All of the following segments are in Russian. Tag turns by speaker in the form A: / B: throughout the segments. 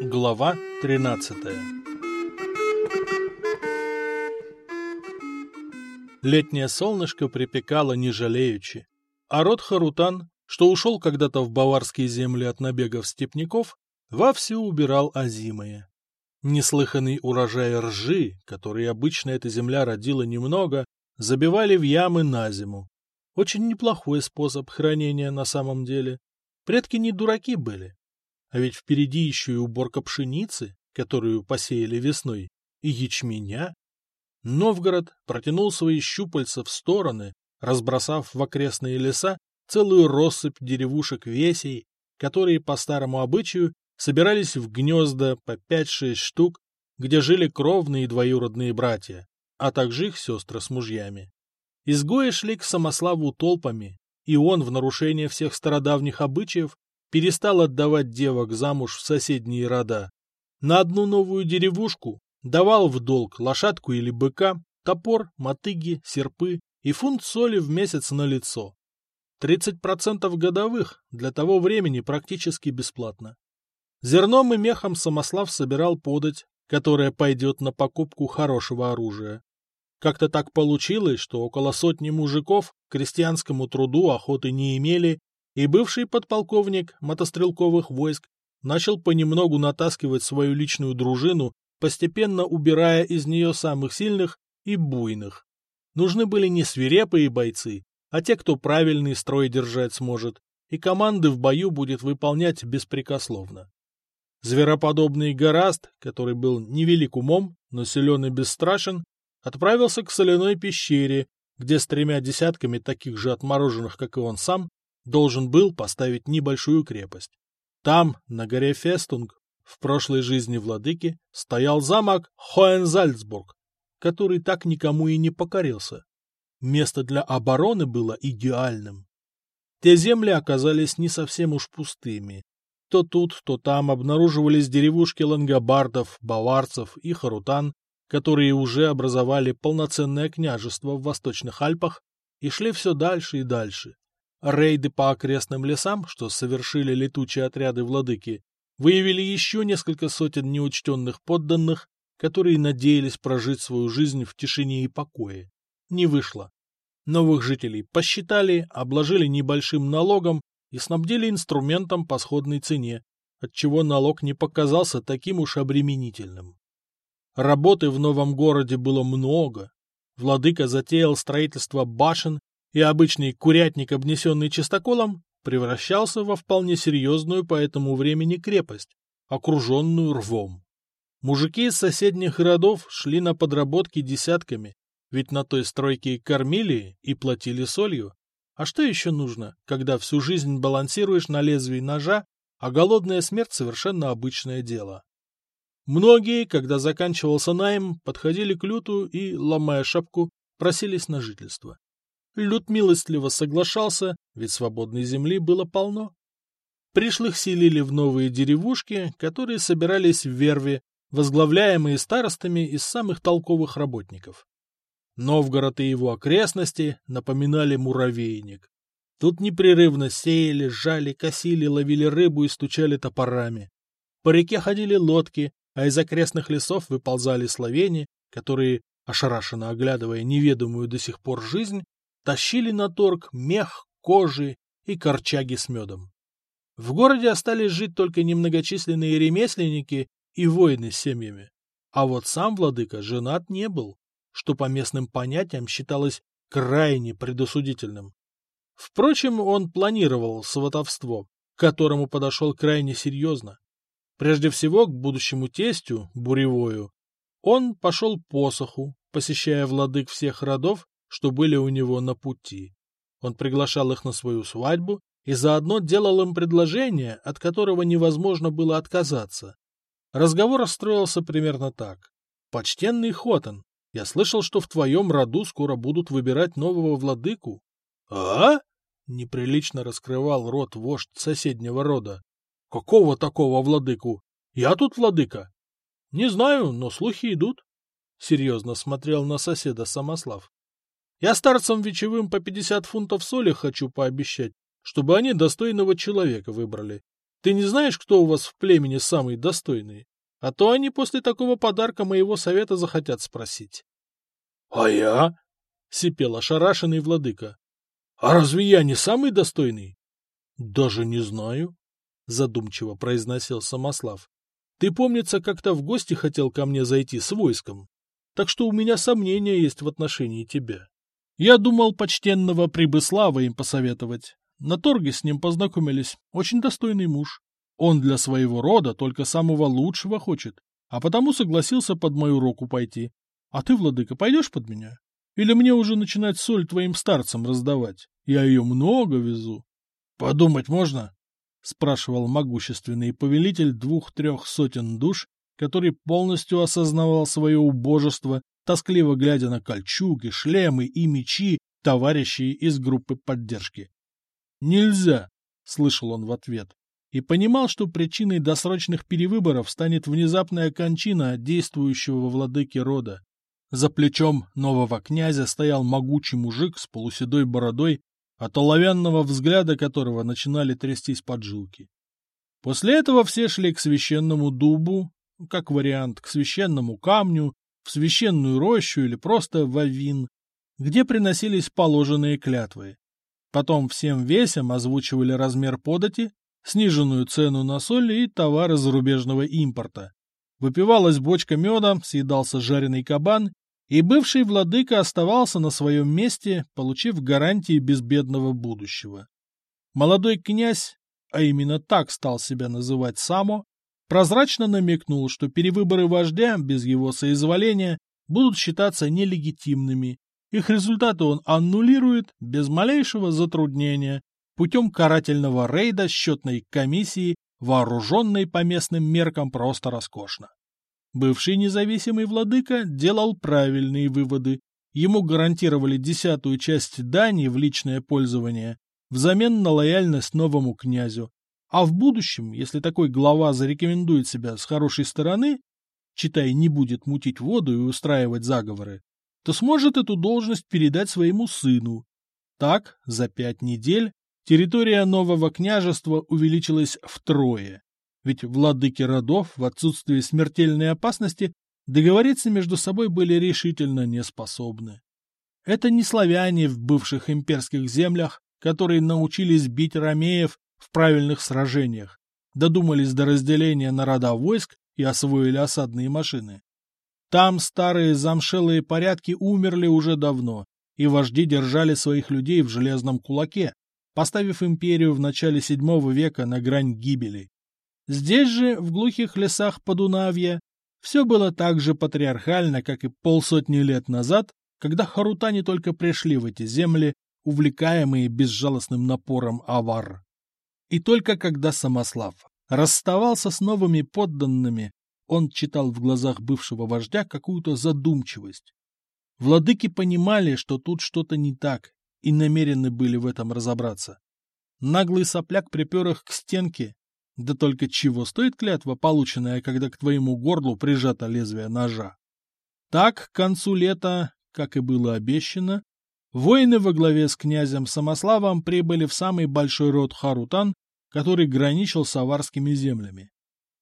A: Глава 13 Летнее солнышко припекало не жалеючи, а род Харутан, что ушел когда-то в баварские земли от набегов степняков, вовсю убирал озимые. Неслыханный урожай ржи, который обычно эта земля родила немного, забивали в ямы на зиму. Очень неплохой способ хранения на самом деле. Предки не дураки были. А ведь впереди еще и уборка пшеницы, которую посеяли весной, и ячменя. Новгород протянул свои щупальца в стороны, разбросав в окрестные леса целую россыпь деревушек-весей, которые по старому обычаю собирались в гнезда по пять-шесть штук, где жили кровные и двоюродные братья, а также их сестры с мужьями. Изгои шли к Самославу толпами, и он, в нарушение всех стародавних обычаев, перестал отдавать девок замуж в соседние рода. На одну новую деревушку давал в долг лошадку или быка, топор, мотыги, серпы и фунт соли в месяц на лицо. 30% годовых для того времени практически бесплатно. Зерном и мехом Самослав собирал подать, которая пойдет на покупку хорошего оружия. Как-то так получилось, что около сотни мужиков к крестьянскому труду охоты не имели, и бывший подполковник мотострелковых войск начал понемногу натаскивать свою личную дружину, постепенно убирая из нее самых сильных и буйных. Нужны были не свирепые бойцы, а те, кто правильный строй держать сможет, и команды в бою будет выполнять беспрекословно. Звероподобный Гораст, который был невелик умом, но силен и бесстрашен, отправился к соляной пещере, где с тремя десятками таких же отмороженных, как и он сам, должен был поставить небольшую крепость. Там, на горе Фестунг, в прошлой жизни владыки, стоял замок Хоензальцбург, который так никому и не покорился. Место для обороны было идеальным. Те земли оказались не совсем уж пустыми. То тут, то там обнаруживались деревушки лангобардов, баварцев и харутан, которые уже образовали полноценное княжество в Восточных Альпах и шли все дальше и дальше. Рейды по окрестным лесам, что совершили летучие отряды владыки, выявили еще несколько сотен неучтенных подданных, которые надеялись прожить свою жизнь в тишине и покое. Не вышло. Новых жителей посчитали, обложили небольшим налогом и снабдили инструментом по сходной цене, отчего налог не показался таким уж обременительным. Работы в новом городе было много. Владыка затеял строительство башен, и обычный курятник, обнесенный чистоколом, превращался во вполне серьезную по этому времени крепость, окруженную рвом. Мужики из соседних городов шли на подработки десятками, ведь на той стройке кормили и платили солью, а что еще нужно, когда всю жизнь балансируешь на лезвии ножа, а голодная смерть совершенно обычное дело? Многие, когда заканчивался найм, подходили к Люту и, ломая шапку, просились на жительство. Лют милостливо соглашался, ведь свободной земли было полно. Пришлых селили в новые деревушки, которые собирались в верве, возглавляемые старостами из самых толковых работников. Новгород и его окрестности напоминали муравейник. Тут непрерывно сеяли, жали, косили, ловили рыбу и стучали топорами. По реке ходили лодки, а из окрестных лесов выползали словени, которые, ошарашенно оглядывая неведомую до сих пор жизнь, тащили на торг мех, кожи и корчаги с медом. В городе остались жить только немногочисленные ремесленники и воины с семьями. А вот сам владыка женат не был что по местным понятиям считалось крайне предосудительным. Впрочем, он планировал сватовство, к которому подошел крайне серьезно. Прежде всего, к будущему тестю, Буревою, он пошел посоху, посещая владык всех родов, что были у него на пути. Он приглашал их на свою свадьбу и заодно делал им предложение, от которого невозможно было отказаться. Разговор строился примерно так. «Почтенный Хотан, я слышал, что в твоем роду скоро будут выбирать нового владыку. — А? — неприлично раскрывал рот вождь соседнего рода. — Какого такого владыку? Я тут владыка. — Не знаю, но слухи идут. Серьезно смотрел на соседа Самослав. Я старцам вечевым по пятьдесят фунтов соли хочу пообещать, чтобы они достойного человека выбрали. Ты не знаешь, кто у вас в племени самый достойный? А то они после такого подарка моего совета захотят спросить. — А я? — сипел ошарашенный владыка. — А разве я не самый достойный? — Даже не знаю, — задумчиво произносил Самослав. — Ты, помнится, как-то в гости хотел ко мне зайти с войском, так что у меня сомнения есть в отношении тебя. Я думал почтенного Прибыслава им посоветовать. На торге с ним познакомились. Очень достойный муж. Он для своего рода только самого лучшего хочет, а потому согласился под мою руку пойти. А ты, владыка, пойдешь под меня? Или мне уже начинать соль твоим старцам раздавать? Я ее много везу. — Подумать можно? — спрашивал могущественный повелитель двух-трех сотен душ, который полностью осознавал свое убожество, тоскливо глядя на кольчуги, шлемы и мечи, товарищей из группы поддержки. «Нельзя!» — слышал он в ответ и понимал, что причиной досрочных перевыборов станет внезапная кончина действующего владыки рода. За плечом нового князя стоял могучий мужик с полуседой бородой, от оловянного взгляда которого начинали трястись поджилки. После этого все шли к священному дубу, как вариант, к священному камню, в священную рощу или просто в авин, где приносились положенные клятвы. Потом всем весям озвучивали размер подати сниженную цену на соль и товары зарубежного импорта. Выпивалась бочка меда, съедался жареный кабан, и бывший владыка оставался на своем месте, получив гарантии безбедного будущего. Молодой князь, а именно так стал себя называть Само, прозрачно намекнул, что перевыборы вождя без его соизволения будут считаться нелегитимными. Их результаты он аннулирует без малейшего затруднения путем карательного рейда счетной комиссии, вооруженной по местным меркам просто роскошно. Бывший независимый владыка делал правильные выводы. Ему гарантировали десятую часть дани в личное пользование взамен на лояльность новому князю. А в будущем, если такой глава зарекомендует себя с хорошей стороны, читай, не будет мутить воду и устраивать заговоры, то сможет эту должность передать своему сыну. Так, за пять недель территория нового княжества увеличилась втрое, ведь владыки родов в отсутствии смертельной опасности договориться между собой были решительно неспособны. Это не славяне в бывших имперских землях, которые научились бить ромеев в правильных сражениях, додумались до разделения на рода войск и освоили осадные машины. Там старые замшелые порядки умерли уже давно, и вожди держали своих людей в железном кулаке, поставив империю в начале VII века на грань гибели. Здесь же, в глухих лесах Подунавья, все было так же патриархально, как и полсотни лет назад, когда харутане только пришли в эти земли, увлекаемые безжалостным напором авар. И только когда Самослав расставался с новыми подданными, он читал в глазах бывшего вождя какую-то задумчивость. Владыки понимали, что тут что-то не так, и намерены были в этом разобраться. Наглый сопляк припер их к стенке. Да только чего стоит клятва, полученная, когда к твоему горлу прижато лезвие ножа? Так, к концу лета, как и было обещано, воины во главе с князем Самославом прибыли в самый большой род Харутан, который граничил с аварскими землями.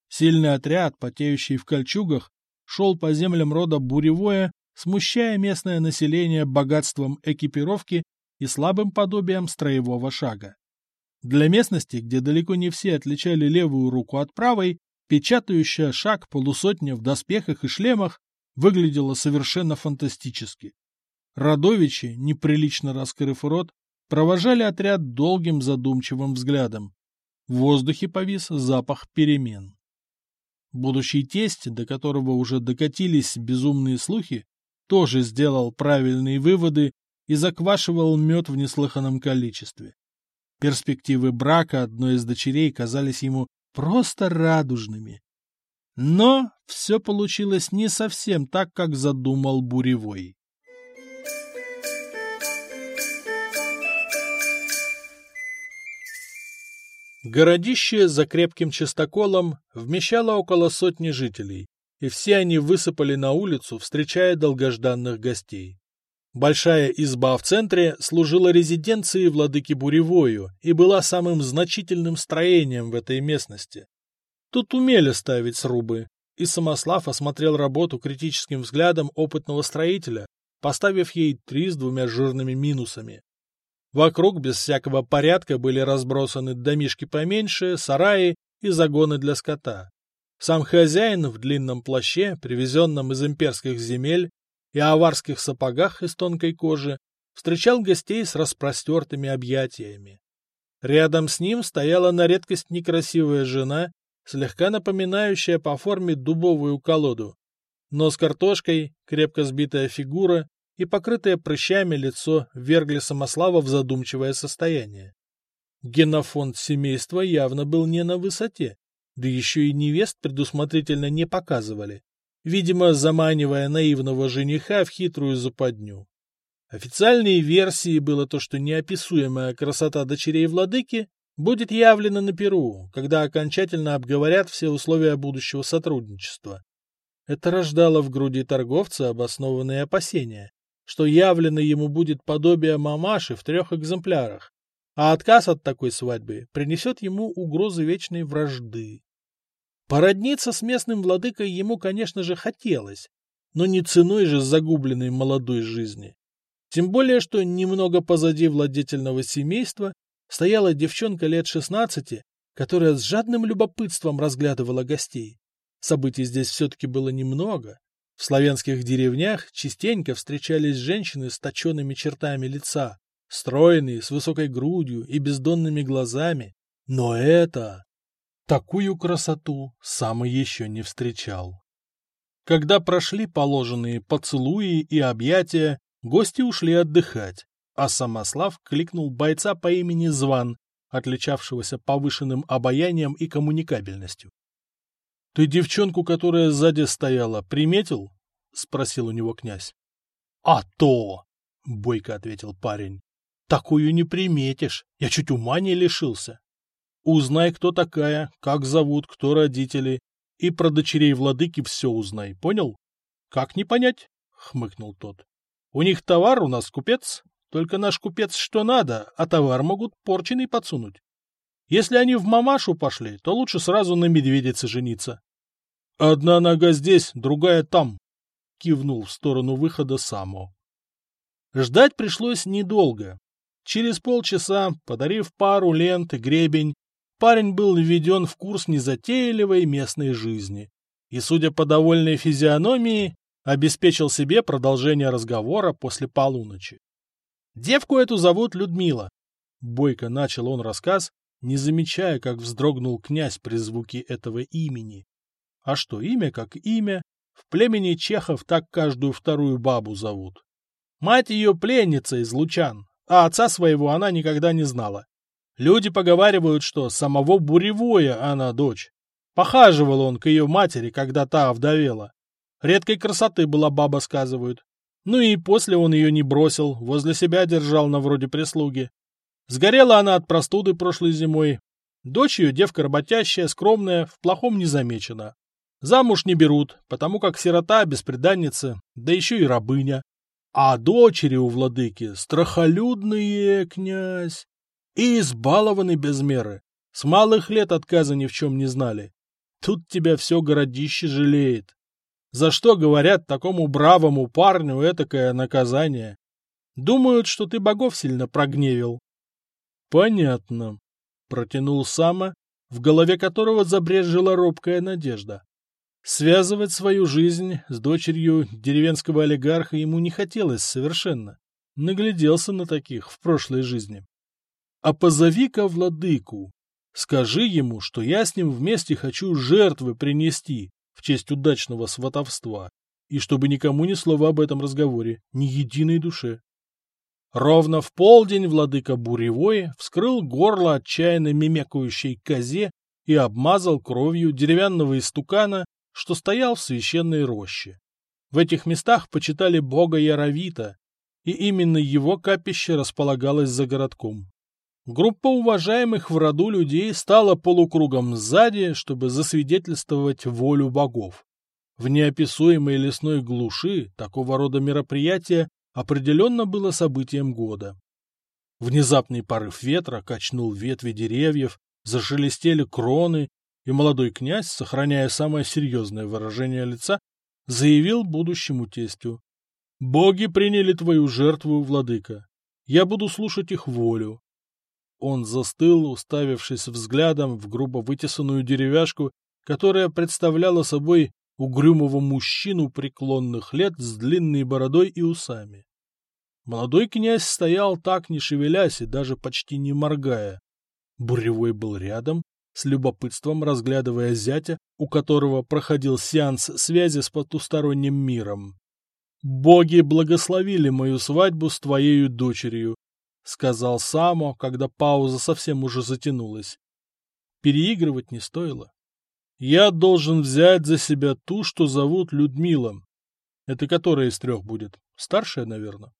A: Сильный отряд, потеющий в кольчугах, шел по землям рода Буревое, смущая местное население богатством экипировки и слабым подобием строевого шага. Для местности, где далеко не все отличали левую руку от правой, печатающая шаг полусотня в доспехах и шлемах выглядела совершенно фантастически. Радовичи, неприлично раскрыв рот, провожали отряд долгим задумчивым взглядом. В воздухе повис запах перемен. Будущий тесть, до которого уже докатились безумные слухи, тоже сделал правильные выводы и заквашивал мед в неслыханном количестве. Перспективы брака одной из дочерей казались ему просто радужными. Но все получилось не совсем так, как задумал Буревой. Городище за крепким чистоколом вмещало около сотни жителей, и все они высыпали на улицу, встречая долгожданных гостей. Большая изба в центре служила резиденцией владыки Буревою и была самым значительным строением в этой местности. Тут умели ставить срубы, и Самослав осмотрел работу критическим взглядом опытного строителя, поставив ей три с двумя жирными минусами. Вокруг без всякого порядка были разбросаны домишки поменьше, сараи и загоны для скота. Сам хозяин в длинном плаще, привезенном из имперских земель, и аварских сапогах из тонкой кожи, встречал гостей с распростертыми объятиями. Рядом с ним стояла на редкость некрасивая жена, слегка напоминающая по форме дубовую колоду. Но с картошкой, крепко сбитая фигура и покрытое прыщами лицо вергли Самослава в задумчивое состояние. Генофонд семейства явно был не на высоте, да еще и невест предусмотрительно не показывали видимо, заманивая наивного жениха в хитрую западню. Официальной версией было то, что неописуемая красота дочерей владыки будет явлена на Перу, когда окончательно обговорят все условия будущего сотрудничества. Это рождало в груди торговца обоснованные опасения, что явлено ему будет подобие мамаши в трех экземплярах, а отказ от такой свадьбы принесет ему угрозы вечной вражды. Породниться с местным владыкой ему, конечно же, хотелось, но не ценой же загубленной молодой жизни. Тем более, что немного позади владетельного семейства стояла девчонка лет шестнадцати, которая с жадным любопытством разглядывала гостей. Событий здесь все-таки было немного. В славянских деревнях частенько встречались женщины с точенными чертами лица, стройные, с высокой грудью и бездонными глазами. Но это... Такую красоту сам еще не встречал. Когда прошли положенные поцелуи и объятия, гости ушли отдыхать, а Самослав кликнул бойца по имени Зван, отличавшегося повышенным обаянием и коммуникабельностью. — Ты девчонку, которая сзади стояла, приметил? — спросил у него князь. — А то! — бойко ответил парень. — Такую не приметишь, я чуть ума не лишился. Узнай, кто такая, как зовут, кто родители, и про дочерей владыки все узнай, понял? Как не понять? — хмыкнул тот. У них товар, у нас купец, только наш купец что надо, а товар могут порченый подсунуть. Если они в мамашу пошли, то лучше сразу на медведице жениться. — Одна нога здесь, другая там, — кивнул в сторону выхода Само. Ждать пришлось недолго. Через полчаса, подарив пару лент и гребень, парень был введен в курс незатейливой местной жизни и, судя по довольной физиономии, обеспечил себе продолжение разговора после полуночи. Девку эту зовут Людмила. Бойко начал он рассказ, не замечая, как вздрогнул князь при звуке этого имени. А что имя как имя, в племени чехов так каждую вторую бабу зовут. Мать ее пленница из Лучан, а отца своего она никогда не знала. Люди поговаривают, что самого Буревое она дочь. Похаживал он к ее матери, когда та овдовела. Редкой красоты была баба, сказывают. Ну и после он ее не бросил, возле себя держал на вроде прислуги. Сгорела она от простуды прошлой зимой. Дочь ее девка работящая, скромная, в плохом не замечена. Замуж не берут, потому как сирота, беспреданница, да еще и рабыня. А дочери у владыки страхолюдные, князь и избалованы без меры. С малых лет отказа ни в чем не знали. Тут тебя все городище жалеет. За что, говорят, такому бравому парню этакое наказание? Думают, что ты богов сильно прогневил. Понятно. Протянул Сама, в голове которого забрежила робкая надежда. Связывать свою жизнь с дочерью деревенского олигарха ему не хотелось совершенно. Нагляделся на таких в прошлой жизни а позови-ка владыку. Скажи ему, что я с ним вместе хочу жертвы принести в честь удачного сватовства, и чтобы никому ни слова об этом разговоре, ни единой душе. Ровно в полдень владыка Буревой вскрыл горло отчаянно мимекающей козе и обмазал кровью деревянного истукана, что стоял в священной роще. В этих местах почитали бога Яровита, и именно его капище располагалось за городком. Группа уважаемых в роду людей стала полукругом сзади, чтобы засвидетельствовать волю богов. В неописуемой лесной глуши такого рода мероприятия определенно было событием года. Внезапный порыв ветра качнул ветви деревьев, зашелестели кроны, и молодой князь, сохраняя самое серьезное выражение лица, заявил будущему тестю. «Боги приняли твою жертву, владыка. Я буду слушать их волю». Он застыл, уставившись взглядом в грубо вытесанную деревяшку, которая представляла собой угрюмого мужчину преклонных лет с длинной бородой и усами. Молодой князь стоял так, не шевелясь и даже почти не моргая. Буревой был рядом, с любопытством разглядывая зятя, у которого проходил сеанс связи с потусторонним миром. «Боги благословили мою свадьбу с твоею дочерью», — сказал Само, когда пауза совсем уже затянулась. Переигрывать не стоило. «Я должен взять за себя ту, что зовут Людмила. Это которая из трех будет? Старшая, наверное?»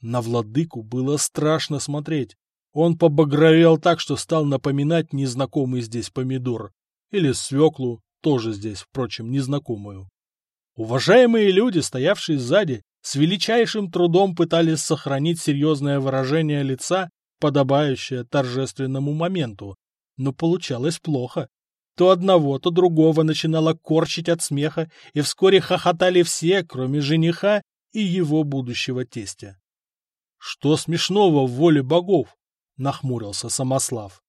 A: На владыку было страшно смотреть. Он побагровел так, что стал напоминать незнакомый здесь помидор. Или свеклу, тоже здесь, впрочем, незнакомую. Уважаемые люди, стоявшие сзади, с величайшим трудом пытались сохранить серьезное выражение лица, подобающее торжественному моменту, но получалось плохо. То одного, то другого начинало корчить от смеха, и вскоре хохотали все, кроме жениха и его будущего тестя. Что смешного в воле богов? — нахмурился Самослав.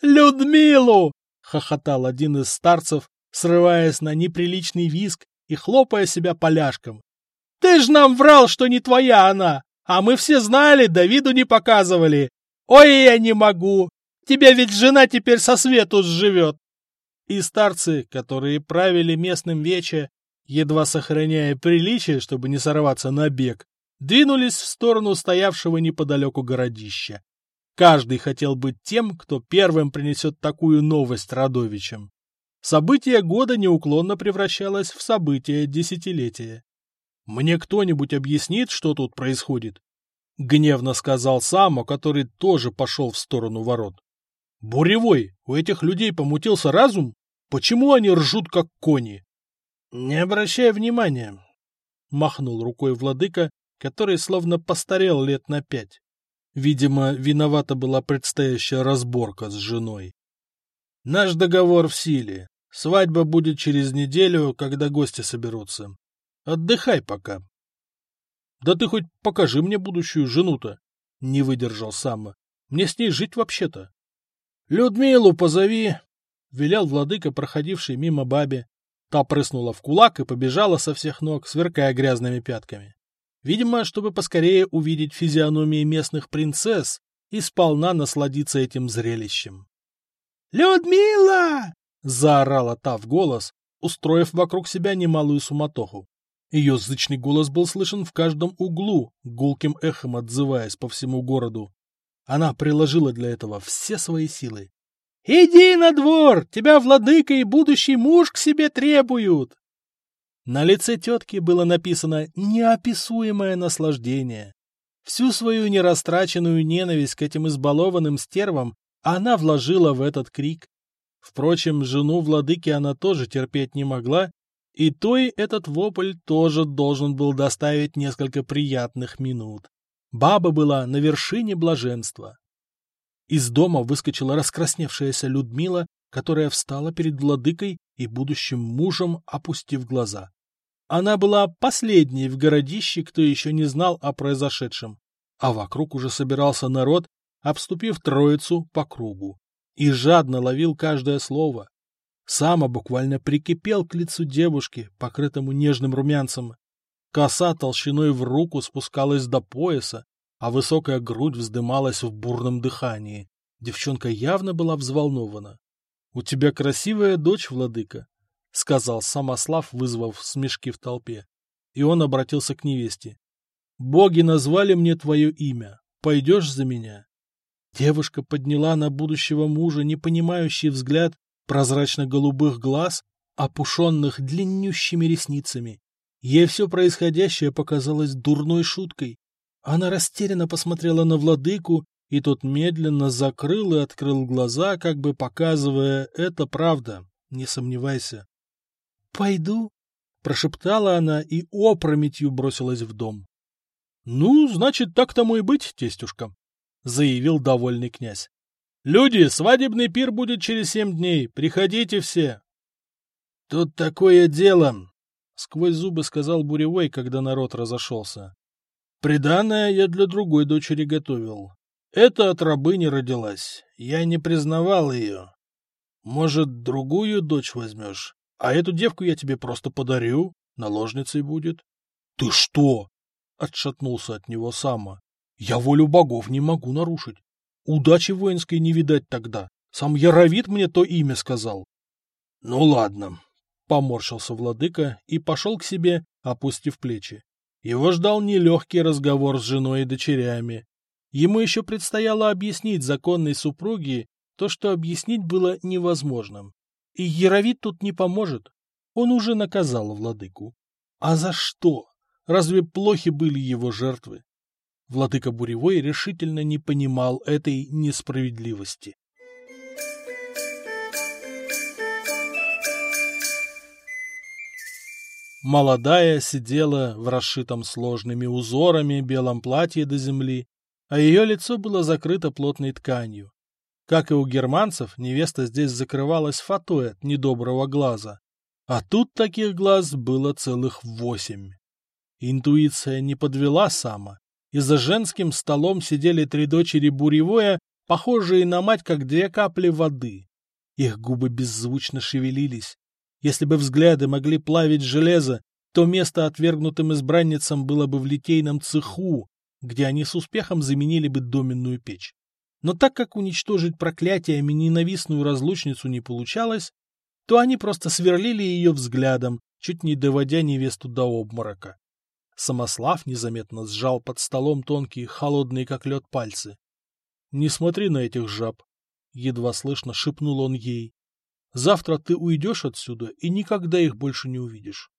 A: «Людмилу!» — хохотал один из старцев, срываясь на неприличный виск и хлопая себя поляшком. «Ты ж нам врал, что не твоя она, а мы все знали, Давиду не показывали. Ой, я не могу! Тебя ведь жена теперь со свету сживет!» И старцы, которые правили местным вече, едва сохраняя приличие, чтобы не сорваться на бег, двинулись в сторону стоявшего неподалеку городища. Каждый хотел быть тем, кто первым принесет такую новость родовичам. Событие года неуклонно превращалось в событие десятилетия. «Мне кто-нибудь объяснит, что тут происходит?» — гневно сказал Само, который тоже пошел в сторону ворот. «Буревой, у этих людей помутился разум? Почему они ржут, как кони?» «Не обращай внимания», — махнул рукой владыка, который словно постарел лет на пять. Видимо, виновата была предстоящая разборка с женой. Наш договор в силе. Свадьба будет через неделю, когда гости соберутся. Отдыхай пока. Да ты хоть покажи мне будущую жену-то. Не выдержал Самма. Мне с ней жить вообще-то. Людмилу позови, велел владыка, проходивший мимо бабе. Та прыснула в кулак и побежала со всех ног, сверкая грязными пятками. Видимо, чтобы поскорее увидеть физиономии местных принцесс и сполна насладиться этим зрелищем. «Людмила!» — заорала та в голос, устроив вокруг себя немалую суматоху. Ее зычный голос был слышен в каждом углу, гулким эхом отзываясь по всему городу. Она приложила для этого все свои силы. «Иди на двор! Тебя владыка и будущий муж к себе требуют!» На лице тетки было написано неописуемое наслаждение. Всю свою нерастраченную ненависть к этим избалованным стервам она вложила в этот крик. Впрочем, жену владыки она тоже терпеть не могла, и той этот вопль тоже должен был доставить несколько приятных минут. Баба была на вершине блаженства. Из дома выскочила раскрасневшаяся Людмила которая встала перед владыкой и будущим мужем, опустив глаза. Она была последней в городище, кто еще не знал о произошедшем, а вокруг уже собирался народ, обступив троицу по кругу, и жадно ловил каждое слово. Сама буквально прикипел к лицу девушки, покрытому нежным румянцем. Коса толщиной в руку спускалась до пояса, а высокая грудь вздымалась в бурном дыхании. Девчонка явно была взволнована. — У тебя красивая дочь, владыка, — сказал Самослав, вызвав смешки в толпе. И он обратился к невесте. — Боги назвали мне твое имя. Пойдешь за меня? Девушка подняла на будущего мужа непонимающий взгляд прозрачно-голубых глаз, опушенных длиннющими ресницами. Ей все происходящее показалось дурной шуткой. Она растерянно посмотрела на владыку и тот медленно закрыл и открыл глаза, как бы показывая «это правда, не сомневайся». «Пойду», — прошептала она и опрометью бросилась в дом. — Ну, значит, так тому и быть, тестюшка, — заявил довольный князь. — Люди, свадебный пир будет через семь дней, приходите все. — Тут такое дело, — сквозь зубы сказал Буревой, когда народ разошелся. — Приданное я для другой дочери готовил. Это от рабыни родилась, я не признавал ее. Может, другую дочь возьмешь, а эту девку я тебе просто подарю, наложницей будет. — Ты что? — отшатнулся от него Сама. — Я волю богов не могу нарушить. Удачи воинской не видать тогда. Сам Яровит мне то имя сказал. — Ну ладно, — поморщился владыка и пошел к себе, опустив плечи. Его ждал нелегкий разговор с женой и дочерями. Ему еще предстояло объяснить законной супруге то, что объяснить было невозможным. И Яровит тут не поможет. Он уже наказал владыку. А за что? Разве плохи были его жертвы? Владыка Буревой решительно не понимал этой несправедливости. Молодая сидела в расшитом сложными узорами белом платье до земли, а ее лицо было закрыто плотной тканью. Как и у германцев, невеста здесь закрывалась фатой от недоброго глаза. А тут таких глаз было целых восемь. Интуиция не подвела Сама и за женским столом сидели три дочери Буревое, похожие на мать, как две капли воды. Их губы беззвучно шевелились. Если бы взгляды могли плавить железо, то место отвергнутым избранницам было бы в литейном цеху, где они с успехом заменили бы доменную печь. Но так как уничтожить проклятиями ненавистную разлучницу не получалось, то они просто сверлили ее взглядом, чуть не доводя невесту до обморока. Самослав незаметно сжал под столом тонкие, холодные как лед пальцы. — Не смотри на этих жаб, — едва слышно шепнул он ей. — Завтра ты уйдешь отсюда и никогда их больше не увидишь.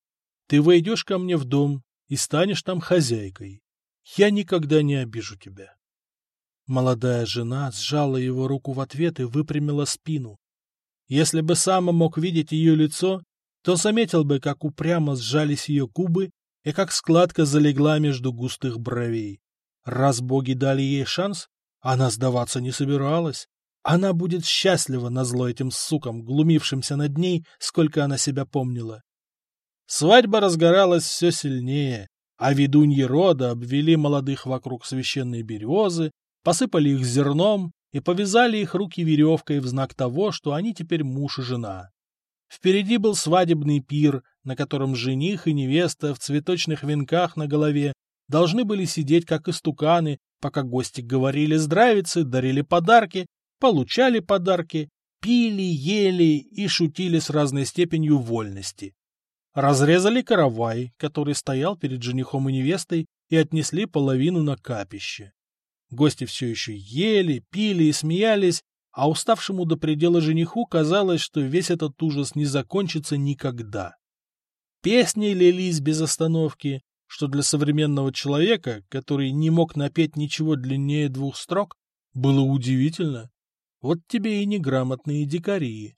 A: Ты войдешь ко мне в дом и станешь там хозяйкой. Я никогда не обижу тебя. Молодая жена сжала его руку в ответ и выпрямила спину. Если бы сам мог видеть ее лицо, то заметил бы, как упрямо сжались ее губы и как складка залегла между густых бровей. Раз боги дали ей шанс, она сдаваться не собиралась. Она будет счастлива назло этим сукам, глумившимся над ней, сколько она себя помнила. Свадьба разгоралась все сильнее, а ведуньи рода обвели молодых вокруг священной березы, посыпали их зерном и повязали их руки веревкой в знак того, что они теперь муж и жена. Впереди был свадебный пир, на котором жених и невеста в цветочных венках на голове должны были сидеть как истуканы, пока гости говорили здравицы, дарили подарки, получали подарки, пили, ели и шутили с разной степенью вольности. Разрезали каравай, который стоял перед женихом и невестой, и отнесли половину на капище. Гости все еще ели, пили и смеялись, а уставшему до предела жениху казалось, что весь этот ужас не закончится никогда. Песни лились без остановки, что для современного человека, который не мог напеть ничего длиннее двух строк, было удивительно. Вот тебе и неграмотные дикари.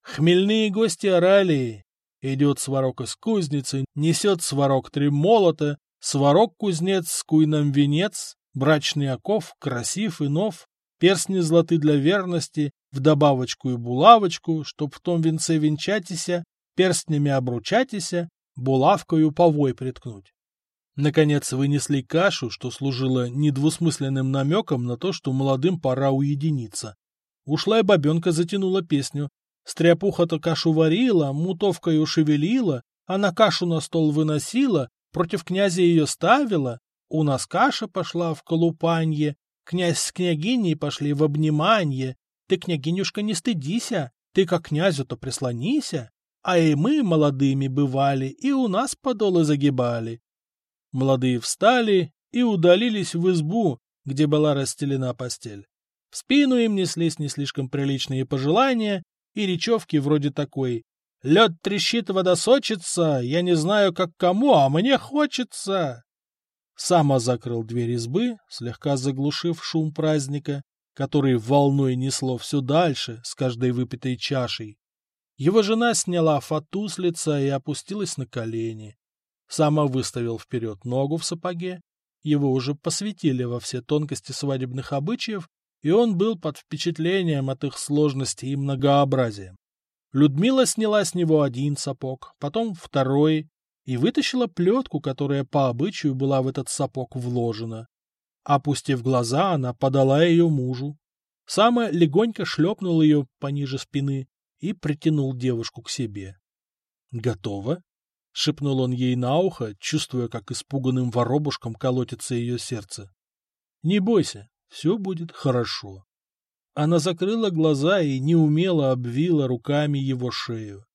A: Хмельные гости орали. Идет сварок из кузницы, несет сварок три молота, сварок-кузнец, скуй нам венец, брачный оков, красив и нов, перстни златы для верности, вдобавочку и булавочку, чтоб в том венце венчатися, перстнями обручатися, булавкою повой приткнуть. Наконец вынесли кашу, что служило недвусмысленным намеком на то, что молодым пора уединиться. Ушлая бабенка затянула песню. Стряпуха-то кашу варила, мутовкою шевелила, она кашу на стол выносила, против князя ее ставила, у нас каша пошла в колупанье, Князь с княгиней пошли в обниманье. Ты, княгинюшка, не стыдися, ты к князю-то прислонися. А и мы молодыми бывали, и у нас подолы загибали. Молодые встали и удалились в избу, где была расстелена постель. В спину им неслись не слишком приличные пожелания и речевки вроде такой «Лед трещит, вода сочится, я не знаю, как кому, а мне хочется». Сама закрыл дверь избы, слегка заглушив шум праздника, который волной несло все дальше с каждой выпитой чашей. Его жена сняла фату с лица и опустилась на колени. Сама выставил вперед ногу в сапоге, Его уже посвятили во все тонкости свадебных обычаев, и он был под впечатлением от их сложности и многообразия. Людмила сняла с него один сапог, потом второй, и вытащила плетку, которая по обычаю была в этот сапог вложена. Опустив глаза, она подала ее мужу. Сама легонько шлепнул ее пониже спины и притянул девушку к себе. «Готово?» — шепнул он ей на ухо, чувствуя, как испуганным воробушком колотится ее сердце. «Не бойся, все будет хорошо». Она закрыла глаза и неумело обвила руками его шею.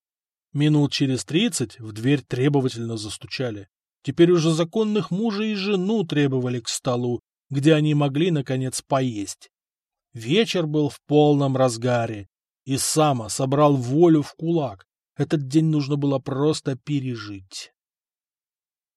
A: Минут через тридцать в дверь требовательно застучали. Теперь уже законных мужа и жену требовали к столу, где они могли, наконец, поесть. Вечер был в полном разгаре, и Сама собрал волю в кулак. Этот день нужно было просто пережить.